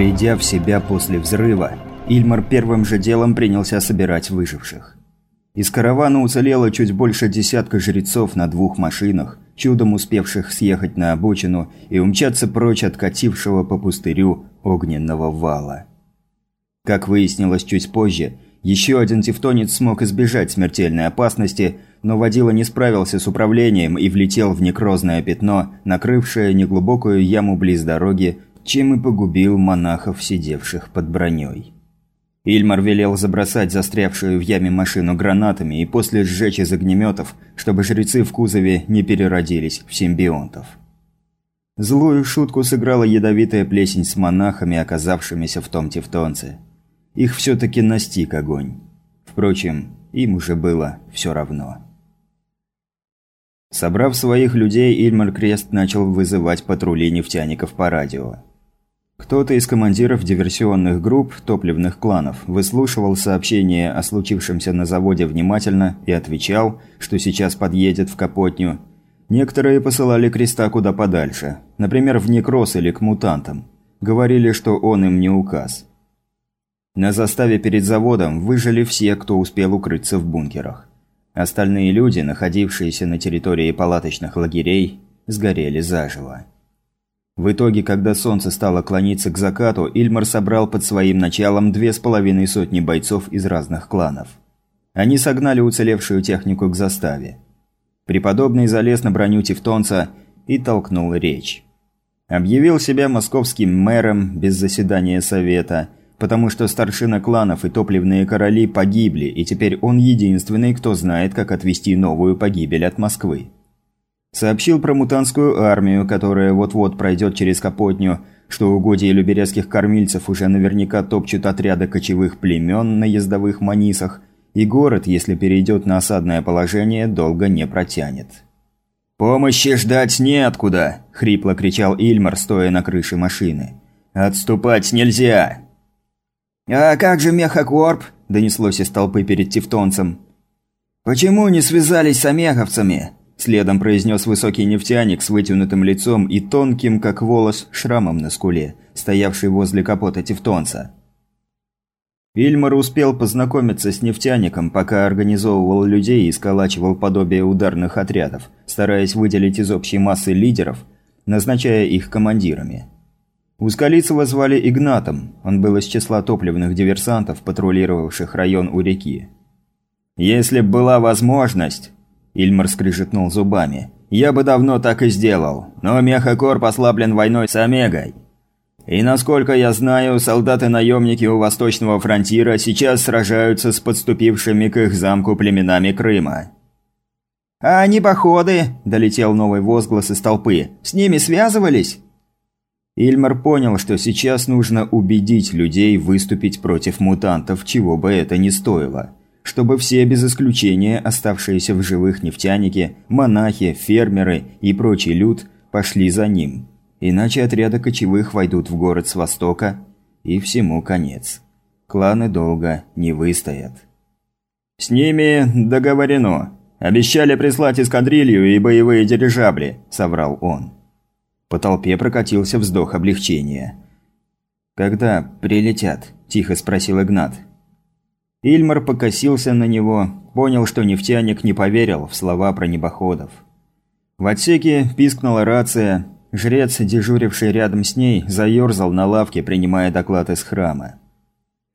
Придя в себя после взрыва, Ильмар первым же делом принялся собирать выживших. Из каравана уцелело чуть больше десятка жрецов на двух машинах, чудом успевших съехать на обочину и умчаться прочь от катившего по пустырю огненного вала. Как выяснилось чуть позже, еще один тевтонец смог избежать смертельной опасности, но водила не справился с управлением и влетел в некрозное пятно, накрывшее неглубокую яму близ дороги, чем и погубил монахов, сидевших под броней. Ильмар велел забросать застрявшую в яме машину гранатами и после сжечь из огнеметов, чтобы жрецы в кузове не переродились в симбионтов. Злую шутку сыграла ядовитая плесень с монахами, оказавшимися в том тевтонце. Их все-таки настиг огонь. Впрочем, им уже было все равно. Собрав своих людей, Ильмар Крест начал вызывать патрули нефтяников по радио. Кто-то из командиров диверсионных групп топливных кланов выслушивал сообщение о случившемся на заводе внимательно и отвечал, что сейчас подъедет в Капотню. Некоторые посылали Креста куда подальше, например, в Некрос или к мутантам. Говорили, что он им не указ. На заставе перед заводом выжили все, кто успел укрыться в бункерах. Остальные люди, находившиеся на территории палаточных лагерей, сгорели заживо. В итоге, когда солнце стало клониться к закату, Ильмар собрал под своим началом две с половиной сотни бойцов из разных кланов. Они согнали уцелевшую технику к заставе. Преподобный залез на броню Тевтонца и толкнул речь. Объявил себя московским мэром без заседания совета, потому что старшина кланов и топливные короли погибли, и теперь он единственный, кто знает, как отвести новую погибель от Москвы. Сообщил про мутанскую армию, которая вот-вот пройдет через Капотню, что угодья люберецких кормильцев уже наверняка топчут отряды кочевых племен на ездовых манисах, и город, если перейдет на осадное положение, долго не протянет. «Помощи ждать неоткуда!» – хрипло кричал Ильмар, стоя на крыше машины. «Отступать нельзя!» «А как же Мехакорп?» – донеслось из толпы перед Тевтонцем. «Почему не связались с омеховцами?» Следом произнес высокий нефтяник с вытянутым лицом и тонким, как волос, шрамом на скуле, стоявший возле капота тевтонца. Ильмар успел познакомиться с нефтяником, пока организовывал людей и сколачивал подобие ударных отрядов, стараясь выделить из общей массы лидеров, назначая их командирами. Ускалицева звали Игнатом, он был из числа топливных диверсантов, патрулировавших район у реки. «Если б была возможность», Ильмар скрижетнул зубами. «Я бы давно так и сделал, но Мехакорп ослаблен войной с Омегой. И насколько я знаю, солдаты-наемники у Восточного фронтира сейчас сражаются с подступившими к их замку племенами Крыма». «А они походы!» – долетел новый возглас из толпы. «С ними связывались?» Ильмар понял, что сейчас нужно убедить людей выступить против мутантов, чего бы это ни стоило чтобы все без исключения оставшиеся в живых нефтяники, монахи, фермеры и прочий люд пошли за ним. Иначе отряды кочевых войдут в город с востока, и всему конец. Кланы долго не выстоят. «С ними договорено. Обещали прислать эскадрилью и боевые дирижабли», – соврал он. По толпе прокатился вздох облегчения. «Когда прилетят?» – тихо спросил Игнат. Ильмар покосился на него, понял, что нефтяник не поверил в слова про небоходов. В отсеке пискнула рация, жрец, дежуривший рядом с ней, заерзал на лавке, принимая доклад из храма.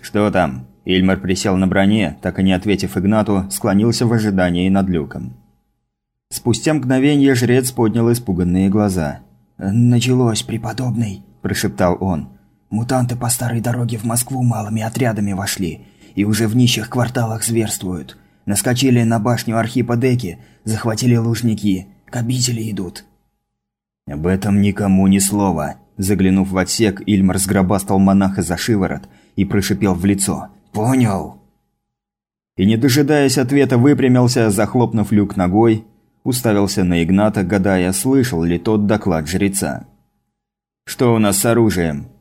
«Что там?» Ильмар присел на броне, так и не ответив Игнату, склонился в ожидании над люком. Спустя мгновение жрец поднял испуганные глаза. «Началось, преподобный», – прошептал он. «Мутанты по старой дороге в Москву малыми отрядами вошли и уже в нищих кварталах зверствуют. Наскочили на башню Архипа Деки, захватили лужники, к обители идут». «Об этом никому ни слова», – заглянув в отсек, Ильмар сгробастал монаха за шиворот и прошипел в лицо. «Понял». И не дожидаясь ответа, выпрямился, захлопнув люк ногой, уставился на Игната, гадая, слышал ли тот доклад жреца. «Что у нас с оружием?»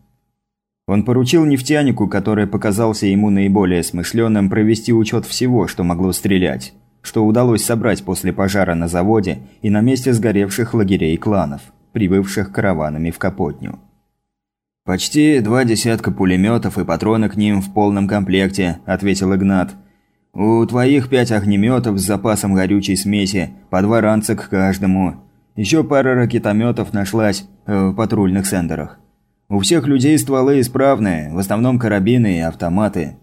Он поручил нефтянику, который показался ему наиболее смышленым, провести учет всего, что могло стрелять, что удалось собрать после пожара на заводе и на месте сгоревших лагерей кланов, прибывших караванами в Капотню. «Почти два десятка пулеметов и патроны к ним в полном комплекте», – ответил Игнат. «У твоих пять огнеметов с запасом горючей смеси, по два ранца к каждому. Еще пара ракетометов нашлась э, в патрульных сендерах. У всех людей стволы исправные, в основном карабины и автоматы.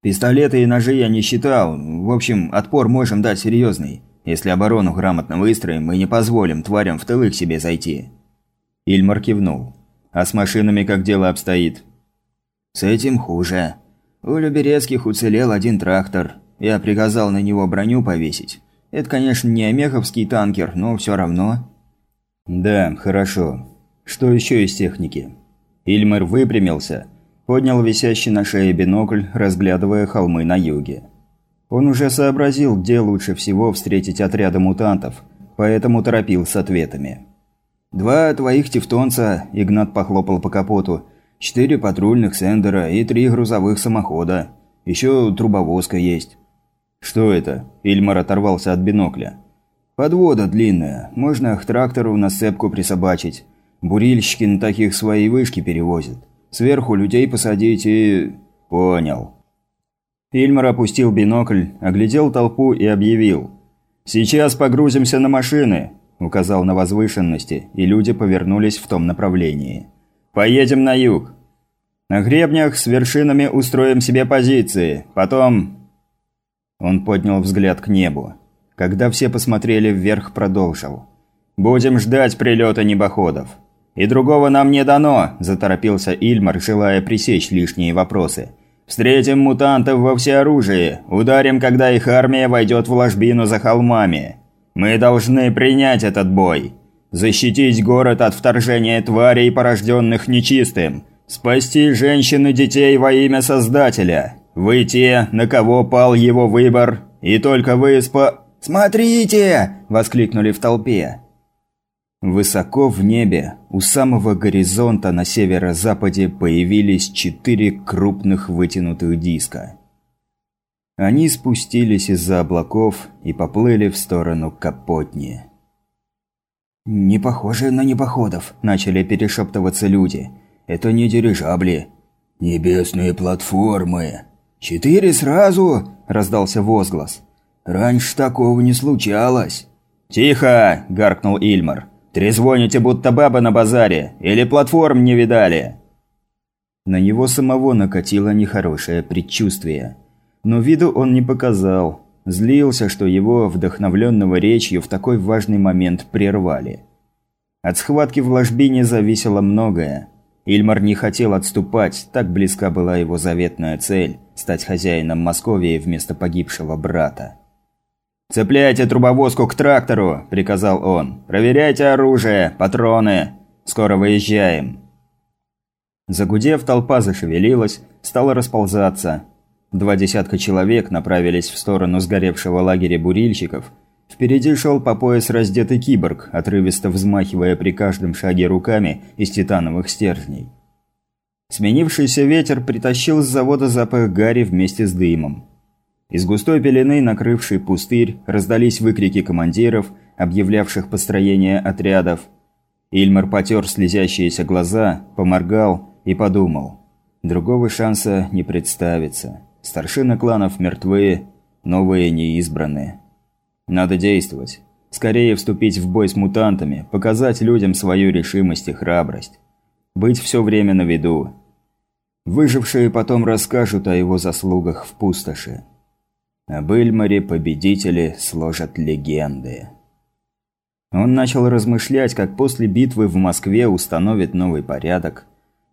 Пистолеты и ножи я не считал. В общем, отпор можем дать серьезный. Если оборону грамотно выстроим, мы не позволим тварям в тылы к себе зайти». Ильмар кивнул. «А с машинами как дело обстоит?» «С этим хуже. У Люберецких уцелел один трактор. Я приказал на него броню повесить. Это, конечно, не омеховский танкер, но все равно». «Да, хорошо. Что еще из техники?» Ильмар выпрямился, поднял висящий на шее бинокль, разглядывая холмы на юге. Он уже сообразил, где лучше всего встретить отряды мутантов, поэтому торопил с ответами. «Два твоих тевтонца», – Игнат похлопал по капоту, «четыре патрульных сендера и три грузовых самохода. Еще трубовозка есть». «Что это?» – Ильмар оторвался от бинокля. «Подвода длинная, можно к трактору на сцепку присобачить. Бурильщики на таких свои вышки перевозят. Сверху людей посадить и...» «Понял». Ильмар опустил бинокль, оглядел толпу и объявил. «Сейчас погрузимся на машины», – указал на возвышенности, и люди повернулись в том направлении. «Поедем на юг. На гребнях с вершинами устроим себе позиции. Потом...» Он поднял взгляд к небу. Когда все посмотрели вверх, продолжил. «Будем ждать прилета небоходов. И другого нам не дано», – заторопился Ильмар, желая пресечь лишние вопросы. Встретим мутантов во всеоружии, ударим, когда их армия войдет в ложбину за холмами. Мы должны принять этот бой. Защитить город от вторжения тварей, порожденных нечистым. Спасти женщин и детей во имя Создателя. Вы те, на кого пал его выбор, и только вы спа... «Смотрите!» – воскликнули в толпе. Высоко в небе, у самого горизонта на северо-западе появились четыре крупных вытянутых диска. Они спустились из-за облаков и поплыли в сторону Капотни. «Не похоже на небоходов», – начали перешептываться люди. «Это не дирижабли». «Небесные платформы». «Четыре сразу?» – раздался возглас. «Раньше такого не случалось». «Тихо!» – гаркнул Ильмар. Трезвоните, будто баба на базаре, или платформ не видали?» На него самого накатило нехорошее предчувствие. Но виду он не показал. Злился, что его, вдохновленного речью, в такой важный момент прервали. От схватки в ложбине зависело многое. Ильмар не хотел отступать, так близка была его заветная цель – стать хозяином Московии вместо погибшего брата. «Цепляйте трубовозку к трактору», – приказал он. «Проверяйте оружие, патроны. Скоро выезжаем». Загудев, толпа зашевелилась, стала расползаться. Два десятка человек направились в сторону сгоревшего лагеря бурильщиков. Впереди шел по пояс раздетый киборг, отрывисто взмахивая при каждом шаге руками из титановых стержней. Сменившийся ветер притащил с завода запах гари вместе с дымом. Из густой пелены, накрывшей пустырь, раздались выкрики командиров, объявлявших построение отрядов. Ильмар потер слезящиеся глаза, поморгал и подумал. Другого шанса не представится. Старшины кланов мертвы, новые не избраны. Надо действовать. Скорее вступить в бой с мутантами, показать людям свою решимость и храбрость. Быть все время на виду. Выжившие потом расскажут о его заслугах в пустоши. Об Эльмаре победители сложат легенды. Он начал размышлять, как после битвы в Москве установит новый порядок.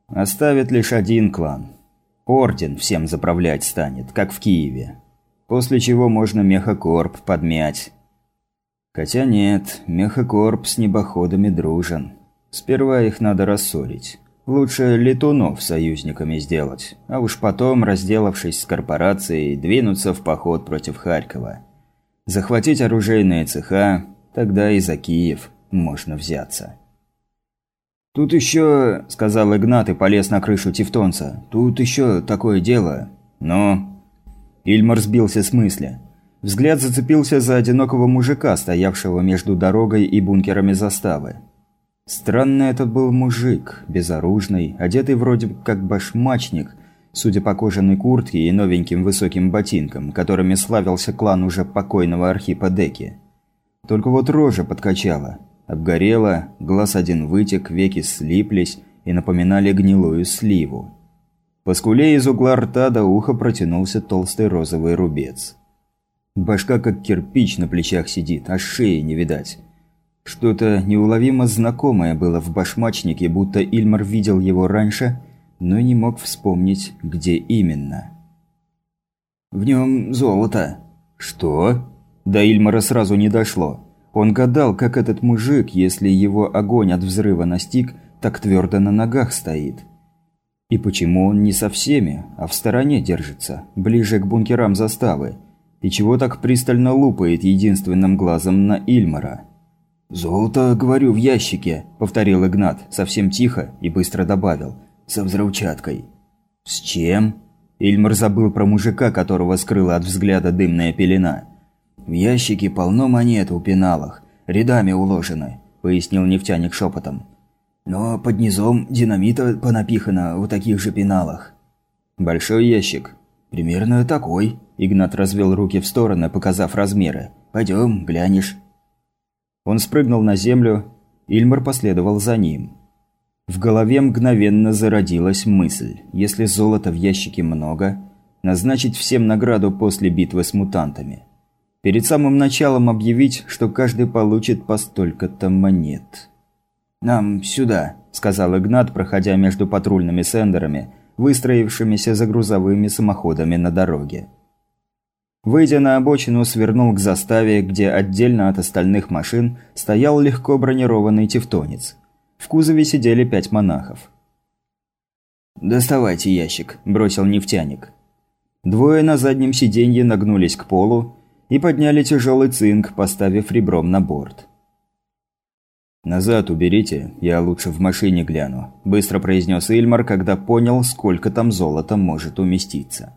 Оставит лишь один клан. Орден всем заправлять станет, как в Киеве. После чего можно мехокорп подмять. Хотя нет, мехокорп с небоходами дружен. Сперва их надо рассорить. Лучше летунов союзниками сделать, а уж потом, разделавшись с корпорацией, двинуться в поход против Харькова. Захватить оружейные цеха, тогда и за Киев можно взяться. «Тут еще...» – сказал Игнат и полез на крышу Тевтонца. «Тут еще такое дело». «Ну?» Ильмар сбился с мысли. Взгляд зацепился за одинокого мужика, стоявшего между дорогой и бункерами заставы. Странный этот был мужик, безоружный, одетый вроде как башмачник, судя по кожаной куртке и новеньким высоким ботинкам, которыми славился клан уже покойного Архипа Деки. Только вот рожа подкачала, обгорела, глаз один вытек, веки слиплись и напоминали гнилую сливу. По скуле из угла рта до уха протянулся толстый розовый рубец. Башка как кирпич на плечах сидит, а шеи не видать. Что-то неуловимо знакомое было в башмачнике, будто Ильмар видел его раньше, но не мог вспомнить, где именно. «В нем золото». «Что?» До Ильмара сразу не дошло. Он гадал, как этот мужик, если его огонь от взрыва настиг, так твердо на ногах стоит. И почему он не со всеми, а в стороне держится, ближе к бункерам заставы? И чего так пристально лупает единственным глазом на Ильмара? «Золото, говорю, в ящике», – повторил Игнат, совсем тихо и быстро добавил. «Со взрывчаткой». «С чем?» Ильмар забыл про мужика, которого скрыла от взгляда дымная пелена. «В ящике полно монет у пеналах, рядами уложены», – пояснил нефтяник шепотом. «Но под низом динамита понапихано в таких же пеналах». «Большой ящик?» «Примерно такой», – Игнат развел руки в стороны, показав размеры. «Пойдем, глянешь». Он спрыгнул на землю, Ильмар последовал за ним. В голове мгновенно зародилась мысль, если золота в ящике много, назначить всем награду после битвы с мутантами. Перед самым началом объявить, что каждый получит по столько-то монет. «Нам сюда», – сказал Игнат, проходя между патрульными сендерами, выстроившимися за грузовыми самоходами на дороге. Выйдя на обочину, свернул к заставе, где отдельно от остальных машин стоял легко бронированный тевтонец. В кузове сидели пять монахов. «Доставайте ящик», – бросил нефтяник. Двое на заднем сиденье нагнулись к полу и подняли тяжелый цинк, поставив ребром на борт. «Назад уберите, я лучше в машине гляну», – быстро произнес Ильмар, когда понял, сколько там золота может уместиться.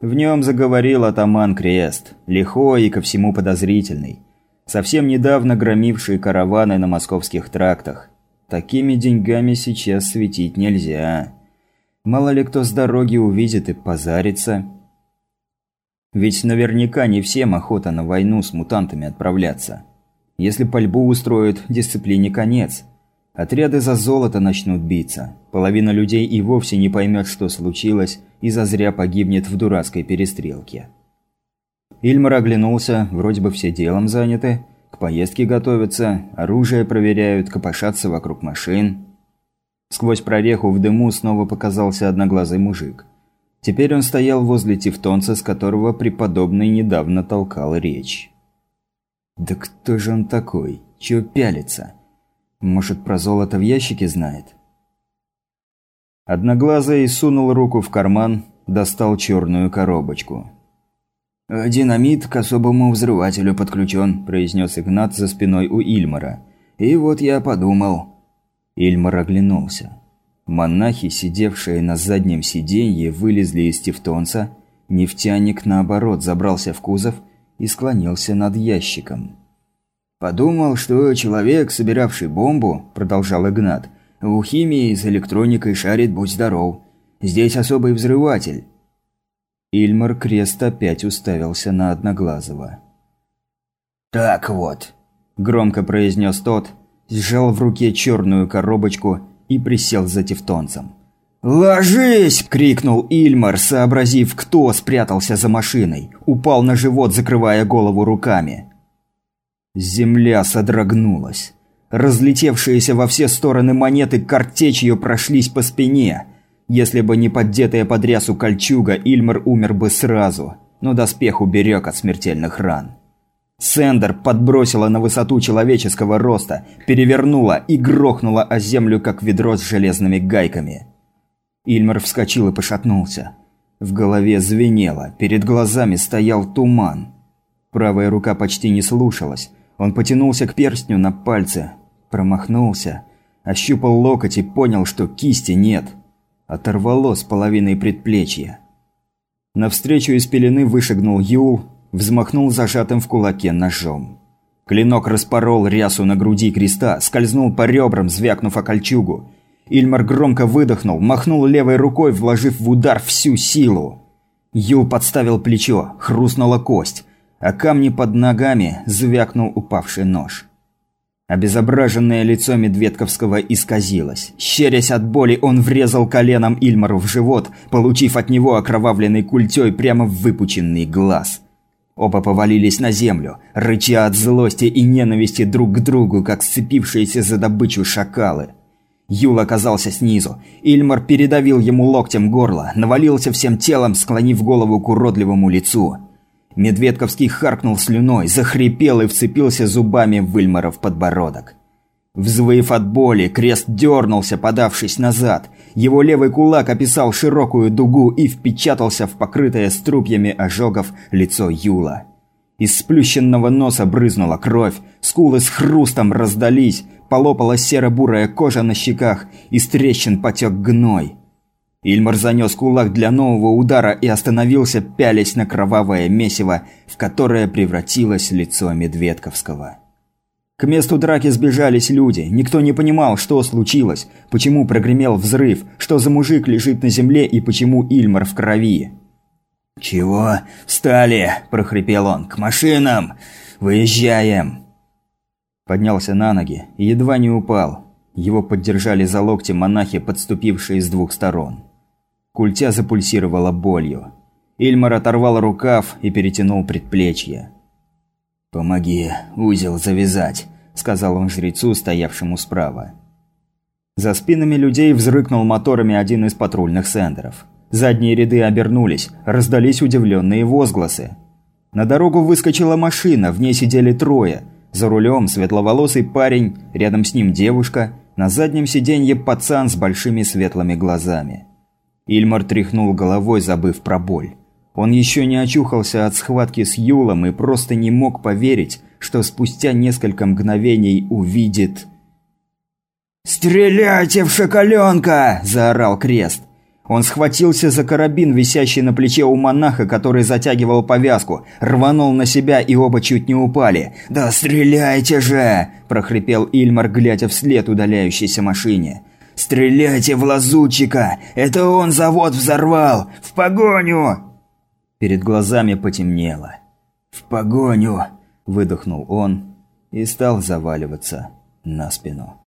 В нем заговорил атаман Крест, лихой и ко всему подозрительный. Совсем недавно громивший караваны на московских трактах. Такими деньгами сейчас светить нельзя. Мало ли кто с дороги увидит и позарится. Ведь наверняка не всем охота на войну с мутантами отправляться. Если пальбу устроят, дисциплине конец. Отряды за золото начнут биться. Половина людей и вовсе не поймет, что случилось, и зазря погибнет в дурацкой перестрелке. Ильмар оглянулся, вроде бы все делом заняты, к поездке готовятся, оружие проверяют, копошатся вокруг машин. Сквозь прореху в дыму снова показался одноглазый мужик. Теперь он стоял возле тевтонца, с которого преподобный недавно толкал речь. «Да кто же он такой? Чего пялится? Может, про золото в ящике знает?» Одноглазый сунул руку в карман, достал черную коробочку. «Динамит к особому взрывателю подключен», – произнес Игнат за спиной у Ильмара. «И вот я подумал». Ильмар оглянулся. Монахи, сидевшие на заднем сиденье, вылезли из тевтонца, нефтяник, наоборот, забрался в кузов и склонился над ящиком. «Подумал, что человек, собиравший бомбу», – продолжал Игнат, у химии с электроникой шарит будь здоров. Здесь особый взрыватель». Ильмар Крест опять уставился на Одноглазого. «Так вот», – громко произнес тот, сжал в руке черную коробочку и присел за тевтонцем. «Ложись!» – крикнул Ильмар, сообразив, кто спрятался за машиной. Упал на живот, закрывая голову руками. Земля содрогнулась. Разлетевшиеся во все стороны монеты картечью прошлись по спине. Если бы не поддетая под рясу кольчуга, Ильмар умер бы сразу, но доспех уберег от смертельных ран. Сендер подбросила на высоту человеческого роста, перевернула и грохнула о землю, как ведро с железными гайками. Ильмар вскочил и пошатнулся. В голове звенело, перед глазами стоял туман. Правая рука почти не слушалась. Он потянулся к перстню на пальце, Промахнулся. Ощупал локоть и понял, что кисти нет. Оторвало с половиной предплечья. Навстречу из пелены вышагнул Юл, взмахнул зажатым в кулаке ножом. Клинок распорол рясу на груди креста, скользнул по ребрам, звякнув о кольчугу. Ильмар громко выдохнул, махнул левой рукой, вложив в удар всю силу. Юл подставил плечо, хрустнула кость, а камни под ногами звякнул упавший нож. Обезображенное лицо Медведковского исказилось. Щерясь от боли, он врезал коленом Ильмару в живот, получив от него окровавленный культей прямо в выпученный глаз. Оба повалились на землю, рыча от злости и ненависти друг к другу, как сцепившиеся за добычу шакалы. Юл оказался снизу. Ильмар передавил ему локтем горло, навалился всем телом, склонив голову к уродливому лицу – Медведковский харкнул слюной, захрипел и вцепился зубами в Вильмаров подбородок. Взвыв от боли, крест дернулся, подавшись назад. Его левый кулак описал широкую дугу и впечатался в покрытое струпьями ожогов лицо Юла. Из сплющенного носа брызнула кровь, скулы с хрустом раздались, полопалась серо-бурая кожа на щеках, из трещин потек гной. Ильмар занес кулак для нового удара и остановился, пялясь на кровавое месиво, в которое превратилось лицо Медведковского. К месту драки сбежались люди. Никто не понимал, что случилось, почему прогремел взрыв, что за мужик лежит на земле и почему Ильмар в крови. «Чего? Встали!» – прохрипел он. «К машинам! Выезжаем!» Поднялся на ноги и едва не упал. Его поддержали за локти монахи, подступившие с двух сторон. Культя запульсировала болью. Ильмар оторвал рукав и перетянул предплечье. «Помоги узел завязать», – сказал он жрецу, стоявшему справа. За спинами людей взрыкнул моторами один из патрульных сендеров. Задние ряды обернулись, раздались удивленные возгласы. На дорогу выскочила машина, в ней сидели трое. За рулем светловолосый парень, рядом с ним девушка, на заднем сиденье пацан с большими светлыми глазами. Ильмар тряхнул головой, забыв про боль. Он еще не очухался от схватки с Юлом и просто не мог поверить, что спустя несколько мгновений увидит... «Стреляйте в шоколенка!» – заорал Крест. Он схватился за карабин, висящий на плече у монаха, который затягивал повязку, рванул на себя и оба чуть не упали. «Да стреляйте же!» – прохрипел Ильмар, глядя вслед удаляющейся машине. «Стреляйте в лазутчика! Это он завод взорвал! В погоню!» Перед глазами потемнело. «В погоню!» – выдохнул он и стал заваливаться на спину.